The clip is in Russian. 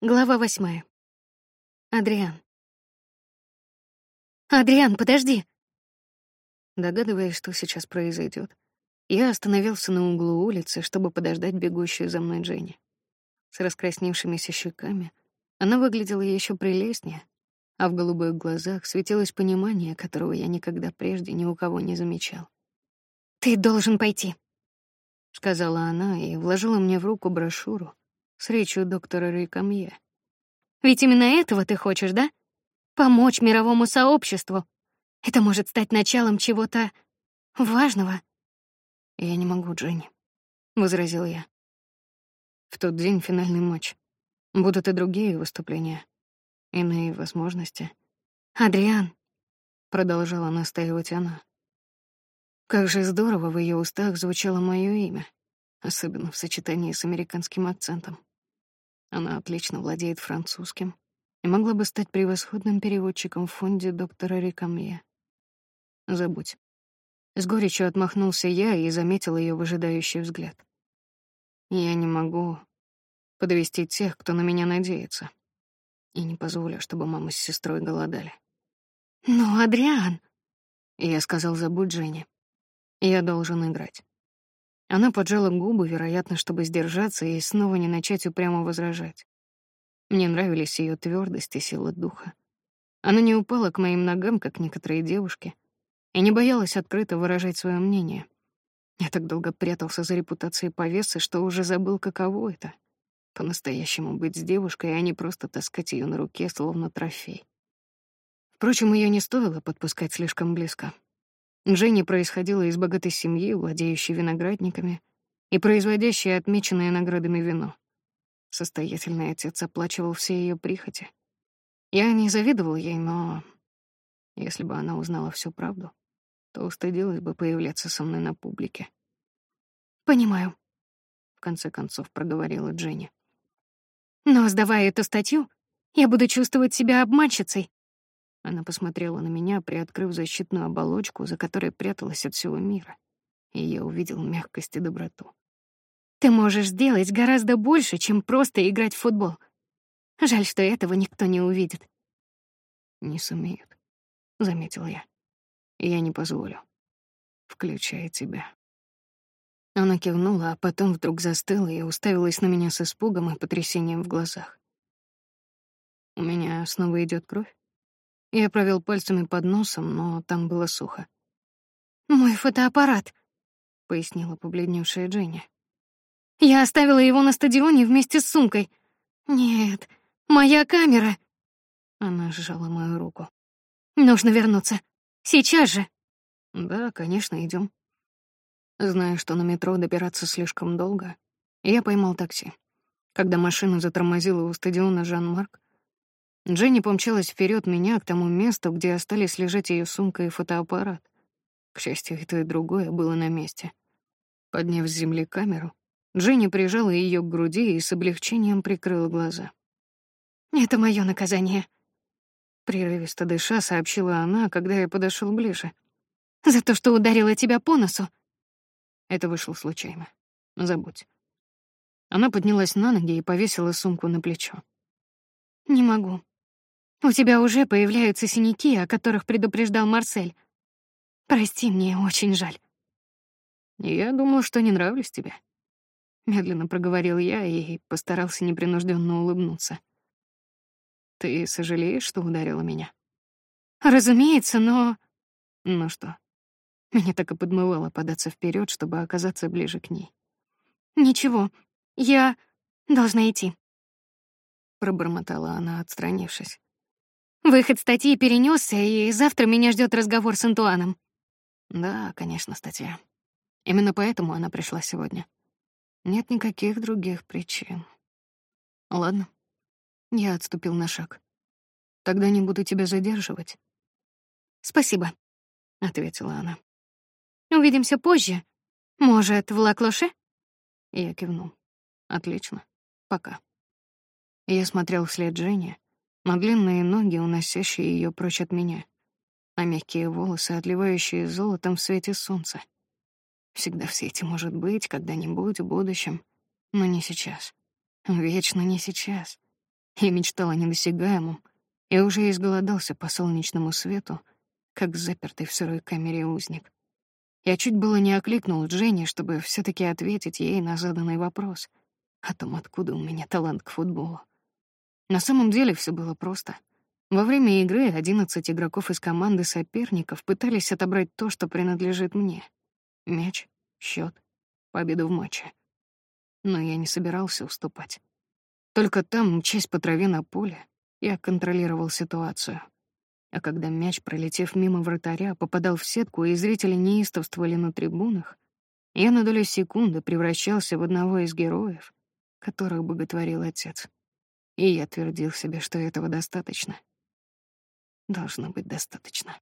Глава восьмая. Адриан. Адриан, подожди. Догадываясь, что сейчас произойдет, я остановился на углу улицы, чтобы подождать бегущую за мной Дженни. С раскрасневшимися щеками она выглядела еще прелестнее, а в голубых глазах светилось понимание, которого я никогда прежде ни у кого не замечал. Ты должен пойти, сказала она и вложила мне в руку брошюру, с речью доктора Рейкамье. Ведь именно этого ты хочешь, да? Помочь мировому сообществу. Это может стать началом чего-то важного. Я не могу, Дженни, возразил я. В тот день финальный матч. Будут и другие выступления, иные возможности. Адриан, продолжала настаивать она. Как же здорово в ее устах звучало мое имя, особенно в сочетании с американским акцентом. Она отлично владеет французским и могла бы стать превосходным переводчиком в фонде доктора Рикамье. Забудь. С горечью отмахнулся я и заметил ее выжидающий взгляд. Я не могу подвести тех, кто на меня надеется, и не позволю, чтобы мама с сестрой голодали. Но Адриан, я сказал, забудь Жене. Я должен играть. Она поджала губы, вероятно, чтобы сдержаться и снова не начать упрямо возражать. Мне нравились ее твердость и сила духа. Она не упала к моим ногам, как некоторые девушки, и не боялась открыто выражать свое мнение. Я так долго прятался за репутацией повесы, что уже забыл, каково это — по-настоящему быть с девушкой, а не просто таскать ее на руке, словно трофей. Впрочем, ее не стоило подпускать слишком близко. Женя происходила из богатой семьи, владеющей виноградниками и производящей отмеченное наградами вино. Состоятельный отец оплачивал все ее прихоти. Я не завидовал ей, но если бы она узнала всю правду, то устыдилась бы появляться со мной на публике. Понимаю, в конце концов проговорила Дженни. Но сдавая эту статью, я буду чувствовать себя обманщицей, она посмотрела на меня, приоткрыв защитную оболочку, за которой пряталась от всего мира, и я увидел мягкость и доброту. Ты можешь сделать гораздо больше, чем просто играть в футбол. Жаль, что этого никто не увидит. Не сумеют, заметил я. Я не позволю, включая тебя. Она кивнула, а потом вдруг застыла и уставилась на меня с испугом и потрясением в глазах. У меня снова идет кровь. Я провел пальцами под носом, но там было сухо. Мой фотоаппарат, пояснила побледневшая Дженни. Я оставила его на стадионе вместе с сумкой. Нет, моя камера. Она сжала мою руку. Нужно вернуться. Сейчас же. Да, конечно, идем. Зная, что на метро добираться слишком долго, я поймал такси. Когда машина затормозила у стадиона Жан-Марк, Дженни помчалась вперед меня к тому месту, где остались лежать ее сумка и фотоаппарат. К счастью, и то, и другое было на месте. Подняв с земли камеру, Дженни прижала ее к груди и с облегчением прикрыла глаза. «Это мое наказание», — прерывисто дыша сообщила она, когда я подошел ближе. «За то, что ударила тебя по носу». Это вышло случайно. Забудь. Она поднялась на ноги и повесила сумку на плечо. «Не могу. У тебя уже появляются синяки, о которых предупреждал Марсель. Прости, мне очень жаль. Я думал, что не нравлюсь тебе. Медленно проговорил я и постарался непринужденно улыбнуться. Ты сожалеешь, что ударила меня? Разумеется, но... Ну что? Меня так и подмывало податься вперед, чтобы оказаться ближе к ней. Ничего, я должна идти. Пробормотала она, отстранившись. Выход статьи перенесся, и завтра меня ждет разговор с Антуаном. Да, конечно, статья. Именно поэтому она пришла сегодня. Нет никаких других причин. Ладно. Я отступил на шаг. Тогда не буду тебя задерживать. Спасибо, ответила она. Увидимся позже. Может, в Лаклоше? Я кивнул. Отлично. Пока. Я смотрел вслед Жене, на длинные ноги, уносящие ее прочь от меня, на мягкие волосы, отливающие золотом в свете солнца. Всегда в свете может быть, когда-нибудь в будущем, но не сейчас. Вечно не сейчас. Я мечтал о недосягаемом и уже изголодался по солнечному свету, как запертый в сырой камере узник. Я чуть было не окликнул Дженни, чтобы все таки ответить ей на заданный вопрос о том, откуда у меня талант к футболу. На самом деле все было просто. Во время игры 11 игроков из команды соперников пытались отобрать то, что принадлежит мне. Мяч, счет, победу в матче. Но я не собирался уступать. Только там, мчась по траве на поле, я контролировал ситуацию. А когда мяч, пролетев мимо вратаря, попадал в сетку, и зрители неистовствовали на трибунах, я на долю секунды превращался в одного из героев, которых боготворил отец. И я твердил себе, что этого достаточно. Должно быть достаточно.